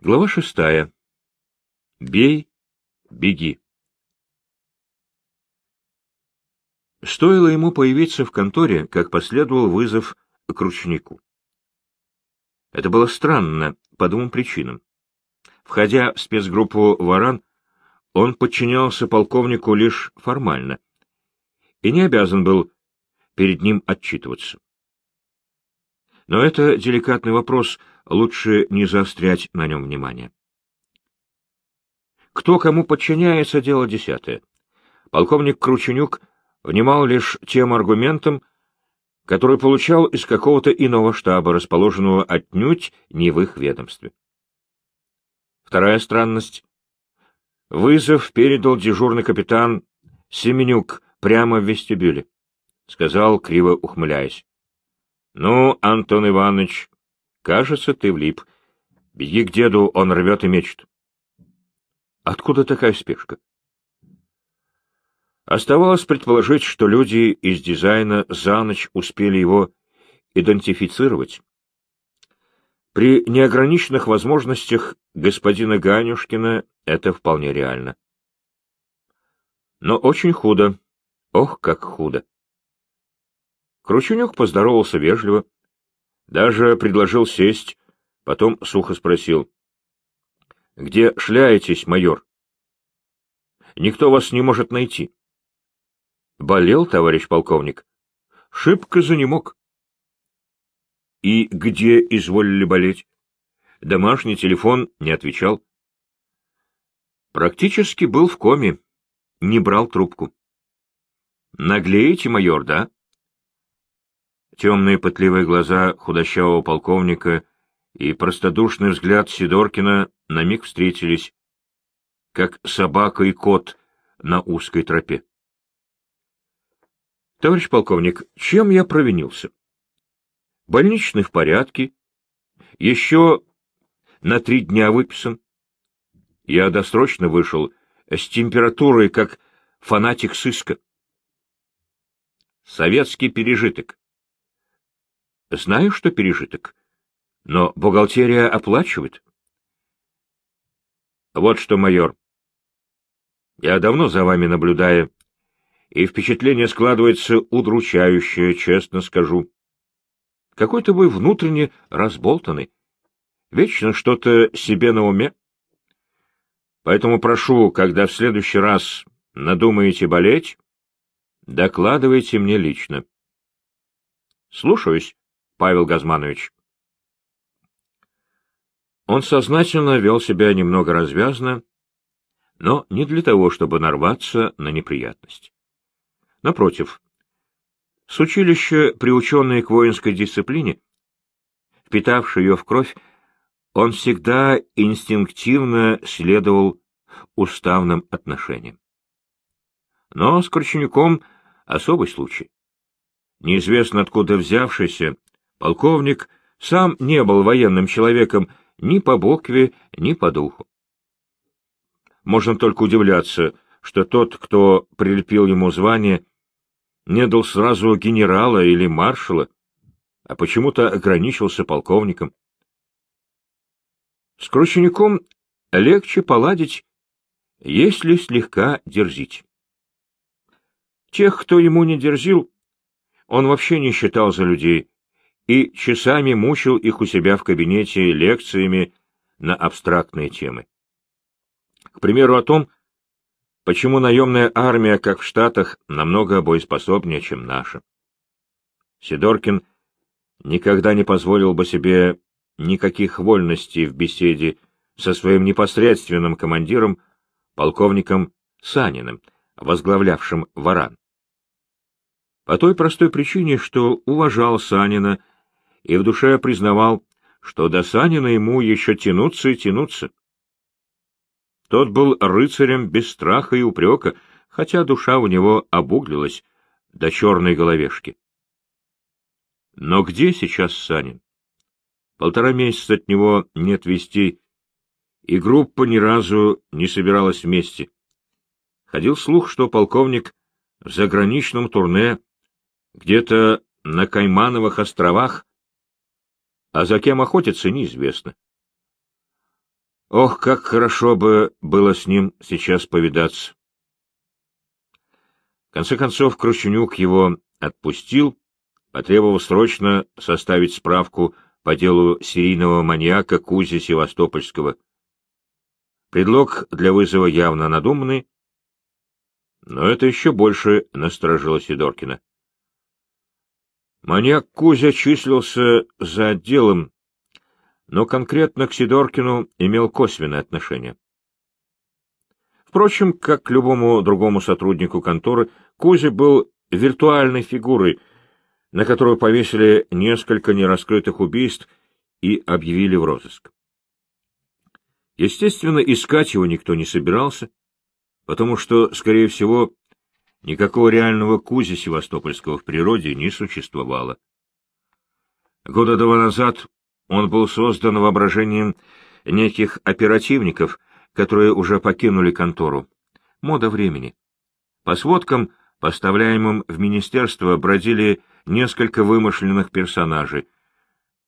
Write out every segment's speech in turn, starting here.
Глава шестая. Бей, беги. Стоило ему появиться в конторе, как последовал вызов к ручнику. Это было странно по двум причинам. Входя в спецгруппу «Варан», он подчинялся полковнику лишь формально и не обязан был перед ним отчитываться. Но это деликатный вопрос, лучше не заострять на нем внимание. Кто кому подчиняется, дело десятое. Полковник Крученюк внимал лишь тем аргументам, которые получал из какого-то иного штаба, расположенного отнюдь не в их ведомстве. Вторая странность. Вызов передал дежурный капитан Семенюк прямо в вестибюле. Сказал, криво ухмыляясь. — Ну, Антон Иванович, кажется, ты влип. Беги к деду, он рвет и мечет. — Откуда такая спешка? Оставалось предположить, что люди из дизайна за ночь успели его идентифицировать. При неограниченных возможностях господина Ганюшкина это вполне реально. Но очень худо. Ох, как худо. Крученюк поздоровался вежливо, даже предложил сесть, потом сухо спросил. — Где шляетесь, майор? — Никто вас не может найти. — Болел, товарищ полковник. — Шибко занемог. — И где изволили болеть? Домашний телефон не отвечал. Практически был в коме, не брал трубку. Наглеете, майор, да? Темные пытливые глаза худощавого полковника и простодушный взгляд Сидоркина на миг встретились, как собака и кот на узкой тропе. Товарищ полковник, чем я провинился? Больничный в порядке, еще на три дня выписан. Я досрочно вышел с температурой, как фанатик сыска. Советский пережиток. Знаю, что пережиток, но бухгалтерия оплачивает. Вот что, майор, я давно за вами наблюдаю, и впечатление складывается удручающее, честно скажу. Какой-то вы внутренне разболтанный, вечно что-то себе на уме. Поэтому прошу, когда в следующий раз надумаете болеть, докладывайте мне лично. Слушаюсь, Павел Газманович. Он сознательно вел себя немного развязно, но не для того, чтобы нарваться на неприятность. Напротив, с училища, приученные к воинской дисциплине, впитавший ее в кровь, он всегда инстинктивно следовал уставным отношениям. Но с Корченюком особый случай. Неизвестно откуда взявшийся, полковник сам не был военным человеком ни по букве, ни по духу. Можно только удивляться, что тот, кто прилепил ему звание, не дал сразу генерала или маршала, а почему-то ограничился полковником. С Крученяком легче поладить, если слегка дерзить. Тех, кто ему не дерзил, он вообще не считал за людей и часами мучил их у себя в кабинете лекциями на абстрактные темы. К примеру, о том, почему наемная армия, как в Штатах, намного боеспособнее, чем наша. Сидоркин никогда не позволил бы себе никаких вольностей в беседе со своим непосредственным командиром, полковником Саниным, возглавлявшим Варан. По той простой причине, что уважал Санина и в душе признавал, что до Санина ему еще тянуться и тянуться. Тот был рыцарем без страха и упрека, хотя душа у него обуглилась до черной головешки. Но где сейчас Санин? Полтора месяца от него нет вести, и группа ни разу не собиралась вместе. Ходил слух, что полковник в заграничном турне где-то на Каймановых островах, а за кем охотится, неизвестно. Ох, как хорошо бы было с ним сейчас повидаться. В конце концов, Крученюк его отпустил, потребовал срочно составить справку по делу серийного маньяка Кузи Севастопольского. Предлог для вызова явно надуманный, но это еще больше насторожило Сидоркина. Маньяк Кузя числился за отделом, но конкретно к Сидоркину имел косвенное отношение. Впрочем, как к любому другому сотруднику конторы, Кузя был виртуальной фигурой, на которую повесили несколько нераскрытых убийств и объявили в розыск. Естественно, искать его никто не собирался, потому что, скорее всего, Никакого реального Кузи Севастопольского в природе не существовало. Года два назад он был создан воображением неких оперативников, которые уже покинули контору. Мода времени. По сводкам, поставляемым в министерство, бродили несколько вымышленных персонажей.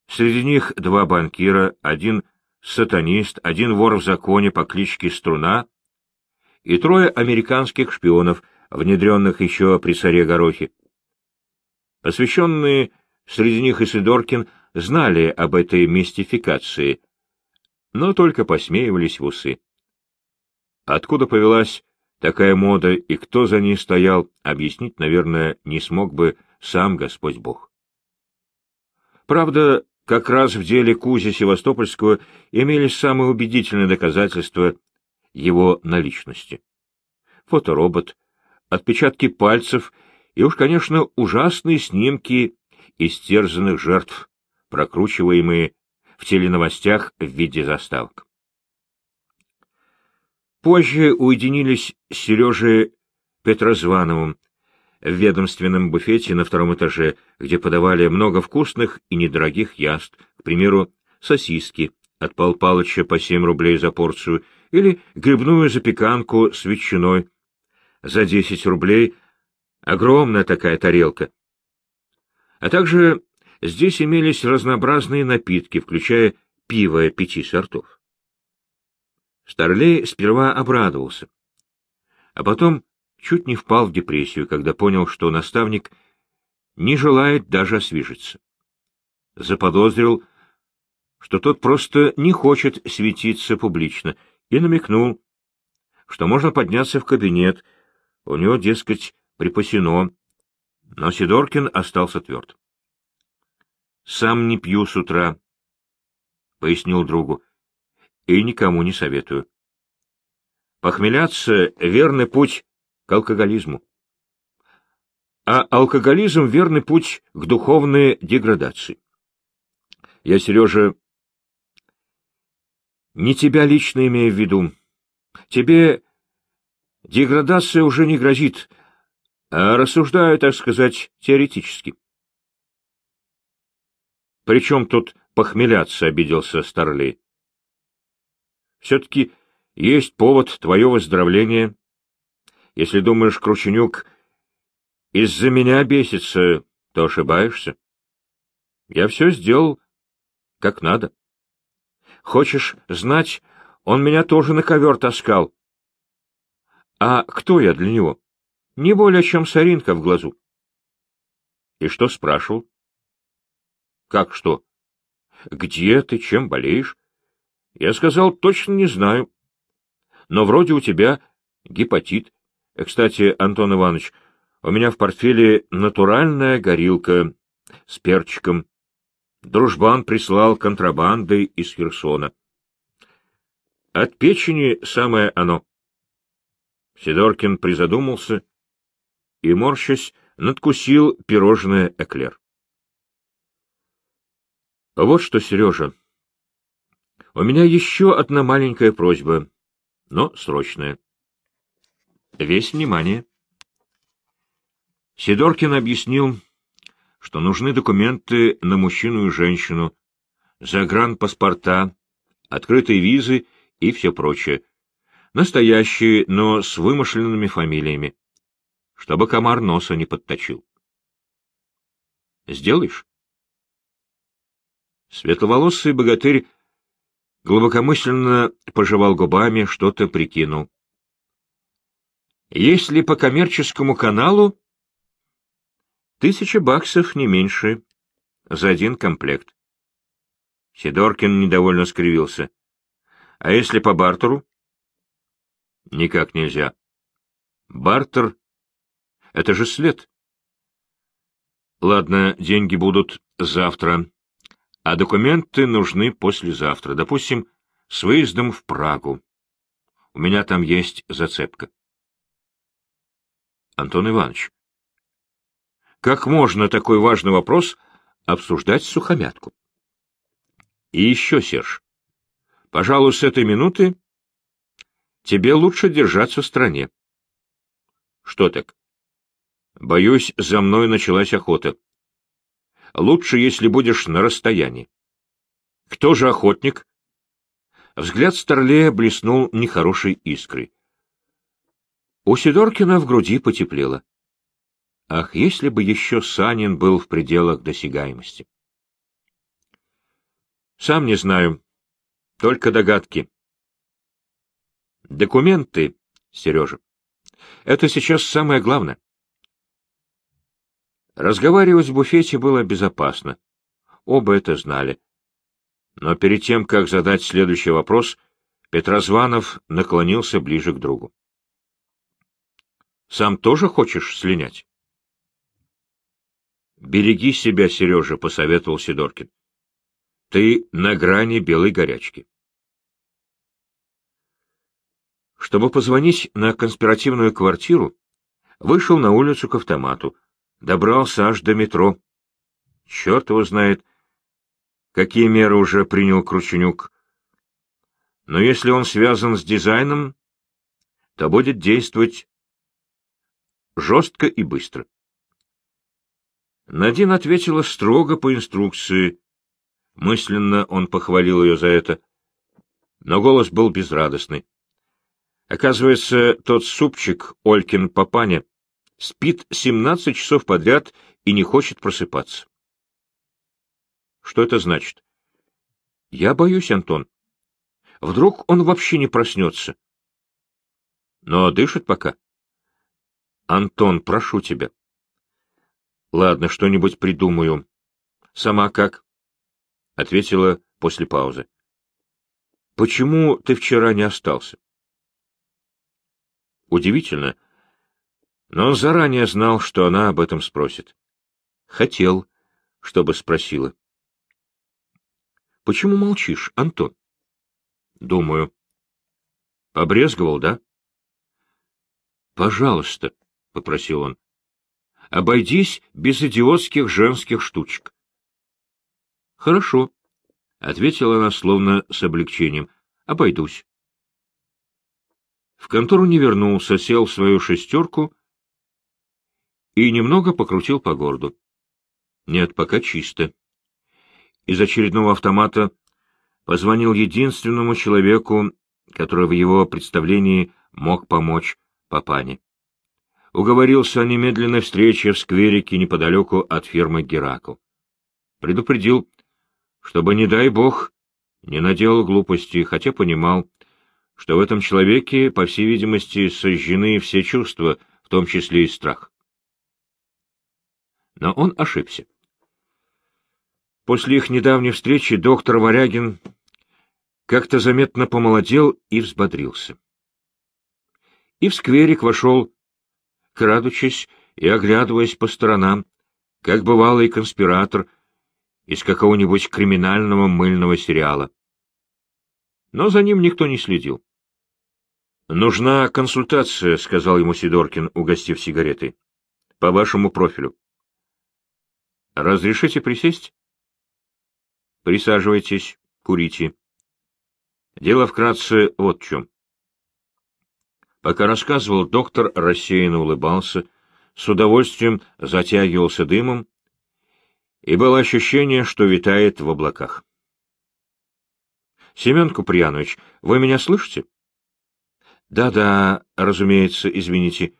Среди них два банкира, один сатанист, один вор в законе по кличке Струна и трое американских шпионов — внедренных еще при царе Горохе. Посвященные, среди них и Сидоркин, знали об этой мистификации, но только посмеивались в усы. Откуда повелась такая мода и кто за ней стоял, объяснить, наверное, не смог бы сам Господь Бог. Правда, как раз в деле Кузи Севастопольского имелись самые убедительные доказательства его наличности. Фоторобот, отпечатки пальцев и уж, конечно, ужасные снимки истерзанных жертв, прокручиваемые в теленовостях в виде заставок. Позже уединились с Сережей Петрозвановым в ведомственном буфете на втором этаже, где подавали много вкусных и недорогих яств, к примеру, сосиски от Пал Палыча по семь рублей за порцию или грибную запеканку с ветчиной за десять рублей, огромная такая тарелка. А также здесь имелись разнообразные напитки, включая пиво пяти сортов. Старлей сперва обрадовался, а потом чуть не впал в депрессию, когда понял, что наставник не желает даже освежиться. Заподозрил, что тот просто не хочет светиться публично, и намекнул, что можно подняться в кабинет, у него, дескать, припасено, но Сидоркин остался тверд. — Сам не пью с утра, — пояснил другу, — и никому не советую. Похмеляться — верный путь к алкоголизму. А алкоголизм — верный путь к духовной деградации. Я, Сережа, не тебя лично имею в виду. Тебе Деградация уже не грозит, а рассуждаю, так сказать, теоретически. Причем тут похмеляться, — обиделся Старлей. Все-таки есть повод твое выздоровление. Если думаешь, Крученюк из-за меня бесится, то ошибаешься. Я все сделал как надо. Хочешь знать, он меня тоже на ковер таскал. А кто я для него? Не более, чем соринка в глазу. И что спрашивал? Как что? Где ты, чем болеешь? Я сказал, точно не знаю. Но вроде у тебя гепатит. Кстати, Антон Иванович, у меня в портфеле натуральная горилка с перчиком. Дружбан прислал контрабандой из Херсона. От печени самое оно. Сидоркин призадумался и, морщась, надкусил пирожное эклер. — Вот что, Сережа, у меня еще одна маленькая просьба, но срочная. Весь внимание. Сидоркин объяснил, что нужны документы на мужчину и женщину, загранпаспорта, открытые визы и все прочее, настоящие, но с вымышленными фамилиями, чтобы комар носа не подточил. Сделаешь? Светловолосый богатырь глубокомысленно пожевал губами, что-то прикинул. Если по коммерческому каналу, тысяча баксов не меньше за один комплект. Сидоркин недовольно скривился. А если по бартеру? Никак нельзя. Бартер — это же след. Ладно, деньги будут завтра, а документы нужны послезавтра, допустим, с выездом в Прагу. У меня там есть зацепка. Антон Иванович, как можно такой важный вопрос обсуждать сухомятку? И еще, Серж, пожалуй, с этой минуты тебе лучше держаться в стране. Что так? Боюсь, за мной началась охота. Лучше, если будешь на расстоянии. Кто же охотник? Взгляд Старлея блеснул нехорошей искрой. У Сидоркина в груди потеплело. Ах, если бы еще Санин был в пределах досягаемости! Сам не знаю, только догадки. Документы, Сережа, это сейчас самое главное. Разговаривать в буфете было безопасно. Оба это знали. Но перед тем, как задать следующий вопрос, Петрозванов наклонился ближе к другу. Сам тоже хочешь слинять? Береги себя, Сережа, — посоветовал Сидоркин. Ты на грани белой горячки. Чтобы позвонить на конспиративную квартиру, вышел на улицу к автомату, добрался аж до метро. Черт его знает, какие меры уже принял Крученюк. Но если он связан с дизайном, то будет действовать жестко и быстро. Надин ответила строго по инструкции. Мысленно он похвалил ее за это, но голос был безрадостный. Оказывается, тот супчик, Олькин папаня, спит семнадцать часов подряд и не хочет просыпаться. Что это значит? Я боюсь, Антон. Вдруг он вообще не проснется. Но дышит пока. Антон, прошу тебя. Ладно, что-нибудь придумаю. Сама как? Ответила после паузы. Почему ты вчера не остался? Удивительно, но он заранее знал, что она об этом спросит. Хотел, чтобы спросила. Почему молчишь, Антон? Думаю. Побрезговал, да? Пожалуйста, — попросил он. — Обойдись без идиотских женских штучек. — Хорошо, — ответила она словно с облегчением. — Обойдусь. В контору не вернулся, сел в свою шестерку и немного покрутил по городу. Нет, пока чисто. Из очередного автомата позвонил единственному человеку, который в его представлении мог помочь папане уговорился о немедленной встрече в скверике неподалеку от фермы Геракл. Предупредил, чтобы, не дай бог, не наделал глупости, хотя понимал, что в этом человеке, по всей видимости, сожжены все чувства, в том числе и страх. Но он ошибся. После их недавней встречи доктор Варягин как-то заметно помолодел и взбодрился. И в скверик вошел крадучись и оглядываясь по сторонам, как бывалый конспиратор из какого-нибудь криминального мыльного сериала. Но за ним никто не следил. «Нужна консультация», — сказал ему Сидоркин, угостив сигаретой. «По вашему профилю». «Разрешите присесть?» «Присаживайтесь, курите». Дело вкратце вот в чем. Пока рассказывал, доктор рассеянно улыбался, с удовольствием затягивался дымом, и было ощущение, что витает в облаках. — Семен Куприянович, вы меня слышите? Да — Да-да, разумеется, извините.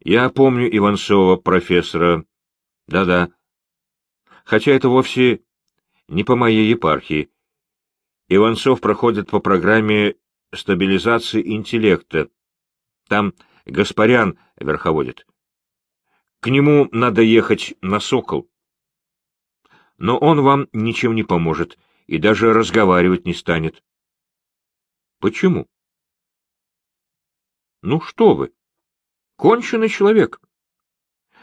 Я помню Иванцова, профессора. Да-да. Хотя это вовсе не по моей епархии. Иванцов проходит по программе стабилизации интеллекта. Там Гаспарян верховодит. К нему надо ехать на «Сокол». Но он вам ничем не поможет и даже разговаривать не станет. Почему? Ну что вы, конченый человек.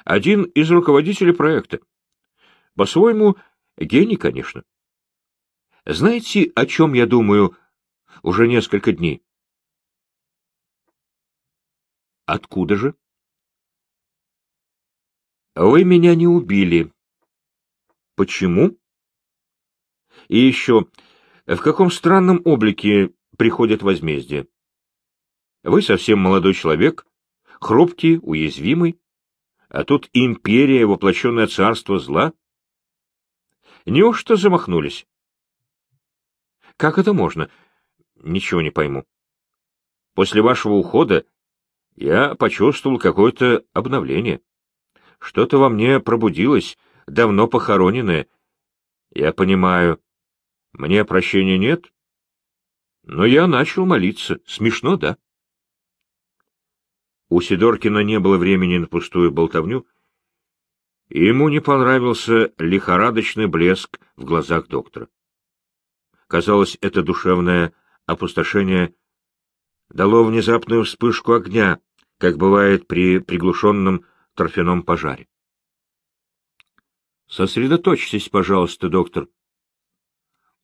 Один из руководителей проекта. По-своему, гений, конечно. Знаете, о чем я думаю уже несколько дней? Откуда же? Вы меня не убили. Почему? И еще, в каком странном облике приходит возмездие? Вы совсем молодой человек, хрупкий, уязвимый, а тут империя, воплощенное царство зла. Неужто замахнулись? Как это можно? Ничего не пойму. После вашего ухода я почувствовал какое-то обновление. Что-то во мне пробудилось, давно похороненное. Я понимаю, мне прощения нет, но я начал молиться. Смешно, да? У Сидоркина не было времени на пустую болтовню, и ему не понравился лихорадочный блеск в глазах доктора. Казалось, это душевное опустошение дало внезапную вспышку огня, как бывает при приглушенном торфяном пожаре. Сосредоточьтесь, пожалуйста, доктор.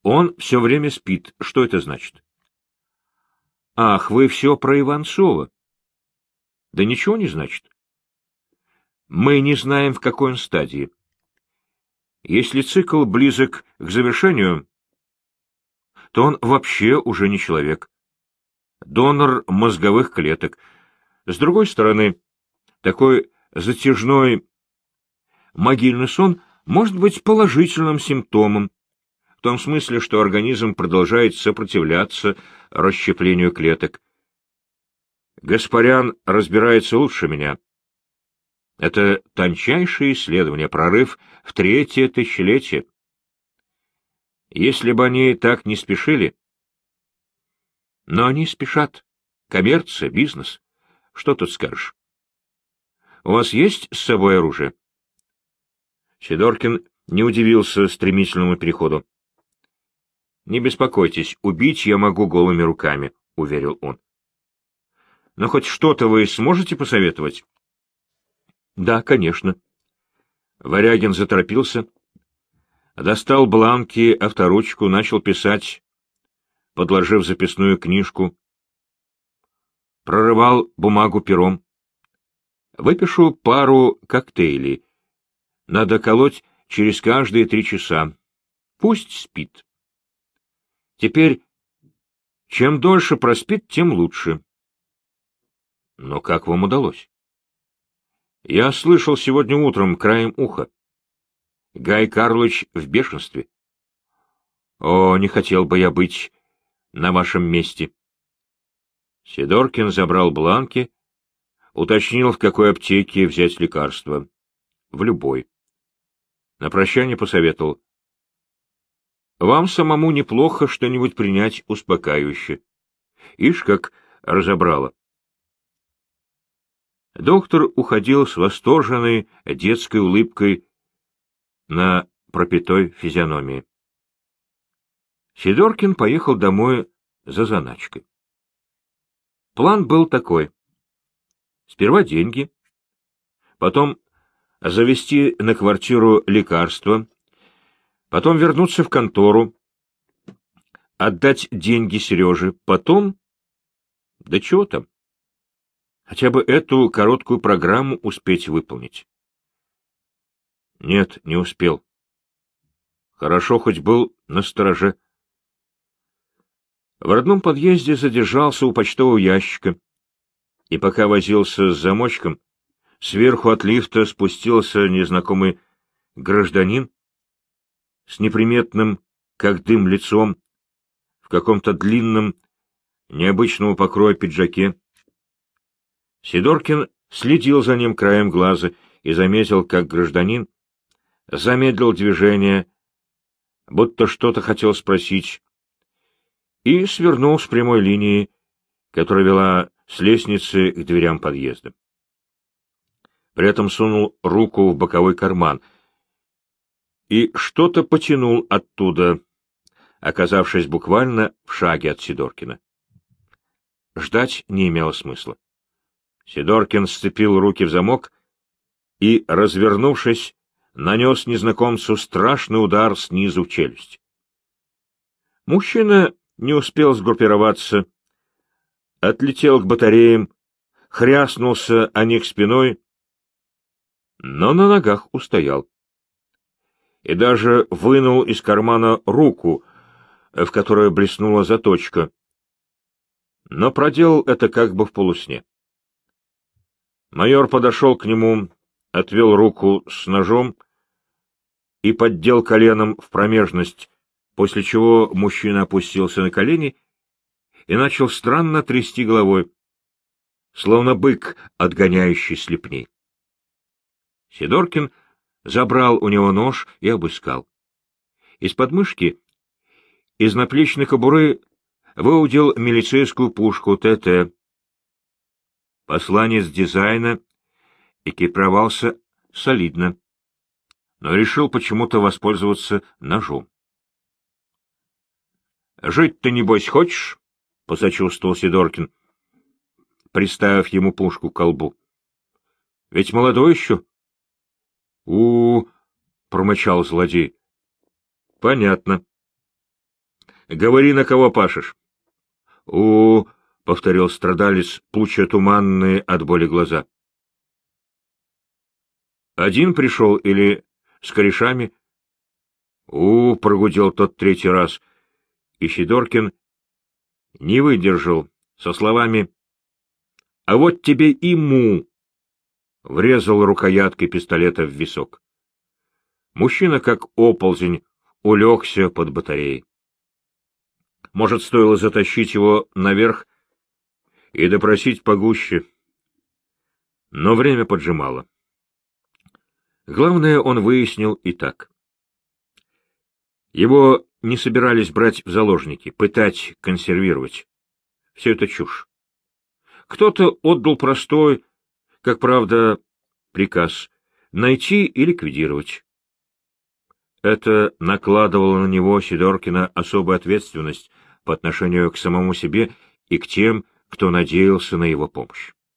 Он все время спит. Что это значит? Ах, вы все про Иванцова. Да ничего не значит. Мы не знаем, в какой он стадии. Если цикл близок к завершению, то он вообще уже не человек. Донор мозговых клеток. С другой стороны, такой затяжной могильный сон может быть положительным симптомом, в том смысле, что организм продолжает сопротивляться расщеплению клеток. Гаспарян разбирается лучше меня. Это тончайшее исследование, прорыв в третье тысячелетие. Если бы они так не спешили... Но они спешат. Коммерция, бизнес. Что тут скажешь? У вас есть с собой оружие? Сидоркин не удивился стремительному переходу. — Не беспокойтесь, убить я могу голыми руками, — уверил он. — Но хоть что-то вы сможете посоветовать? — Да, конечно. Варягин заторопился, достал бланки, авторучку, начал писать, подложив записную книжку, прорывал бумагу пером. Выпишу пару коктейлей. Надо колоть через каждые три часа. Пусть спит. Теперь, чем дольше проспит, тем лучше. Но как вам удалось? Я слышал сегодня утром краем уха. Гай Карлович в бешенстве. О, не хотел бы я быть на вашем месте. Сидоркин забрал бланки, уточнил, в какой аптеке взять лекарство. В любой. На прощание посоветовал. Вам самому неплохо что-нибудь принять успокаивающе. Ишь, как разобрала. Доктор уходил с восторженной детской улыбкой на пропитой физиономии. Сидоркин поехал домой за заначкой. План был такой. Сперва деньги, потом завести на квартиру лекарства, потом вернуться в контору, отдать деньги Сереже, потом... Да чего там? Хотя бы эту короткую программу успеть выполнить. Нет, не успел. Хорошо хоть был на стороже. В родном подъезде задержался у почтового ящика, и пока возился с замочком, сверху от лифта спустился незнакомый гражданин с неприметным, как дым, лицом, в каком-то длинном, необычного покроя пиджаке. Сидоркин следил за ним краем глаза и заметил, как гражданин замедлил движение, будто что-то хотел спросить, и свернул с прямой линии, которая вела с лестницы к дверям подъезда. При этом сунул руку в боковой карман и что-то потянул оттуда, оказавшись буквально в шаге от Сидоркина. Ждать не имело смысла. Сидоркин сцепил руки в замок и, развернувшись, нанес незнакомцу страшный удар снизу в челюсть. Мужчина не успел сгруппироваться, отлетел к батареям, хряснулся о них спиной, но на ногах устоял. И даже вынул из кармана руку, в которой блеснула заточка, но проделал это как бы в полусне. Майор подошел к нему, отвел руку с ножом и поддел коленом в промежность, после чего мужчина опустился на колени и начал странно трясти головой, словно бык, отгоняющий слепней. Сидоркин забрал у него нож и обыскал. Из подмышки, из наплечной кобуры выудил милицейскую пушку ТТ. Посланец дизайна экипировался солидно, но решил почему-то воспользоваться ножом. — Жить ты, небось, хочешь? — посочувствовал Сидоркин, приставив ему пушку к колбу. — Ведь молодой еще. — У, — промычал злодей. — Понятно. — Говори, на кого пашешь. — У, — повторил страдалец, пуча туманные от боли глаза. — Один пришел или с корешами? — У, — прогудел тот третий раз, и Сидоркин не выдержал со словами «А вот тебе и му!» врезал рукояткой пистолета в висок. Мужчина, как оползень, улегся под батареей. Может, стоило затащить его наверх и допросить погуще. Но время поджимало. Главное, он выяснил и так. Его не собирались брать в заложники, пытать, консервировать. Все это чушь. Кто-то отдал простой, как правда, приказ — найти и ликвидировать. Это накладывало на него Сидоркина особую ответственность по отношению к самому себе и к тем, кто надеялся на его помощь.